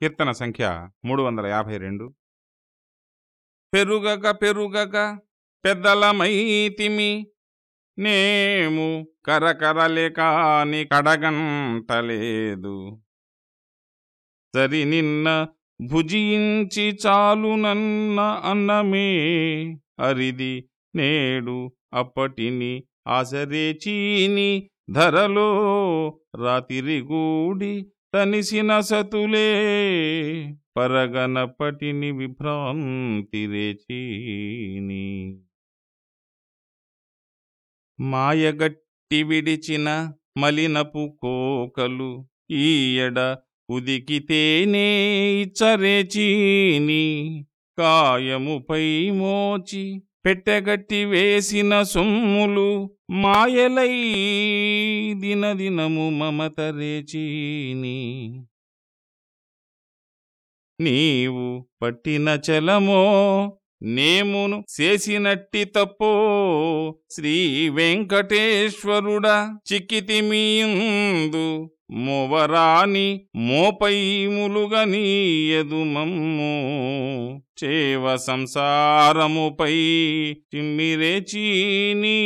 కీర్తన సంఖ్య మూడు వందల యాభై రెండు. పెరుగక పెరుగక పెద్దలమైతిమి నేము కరకరలే కాని కడగంటలేదు సరి నిన్న భుజించి చాలునన్న అన్నమే అరిది నేడు అప్పటిని ఆసరేచీని ధరలో రాతిరిగూడి తనిసిన సతులే పరగనపటిని విభ్రాంతి రేచీని. మాయగట్టి విడిచిన మలినపు కోకలు ఈయడ ఉదికితేనే చరేచీని కాయముపై మోచి పెట్టెగట్టి వేసిన సొమ్ములు మాయలై దినదినము మమతరేచీని. నీవు పట్టిన చలమో నేమును చేసినట్టి తప్పో శ్రీ వెంకటేశ్వరుడా చిక్కితిమీందు మోవరాని మోపైములుగనీయదు మమ్ము. చేవ సంసారముపై చిమ్మిరేచీని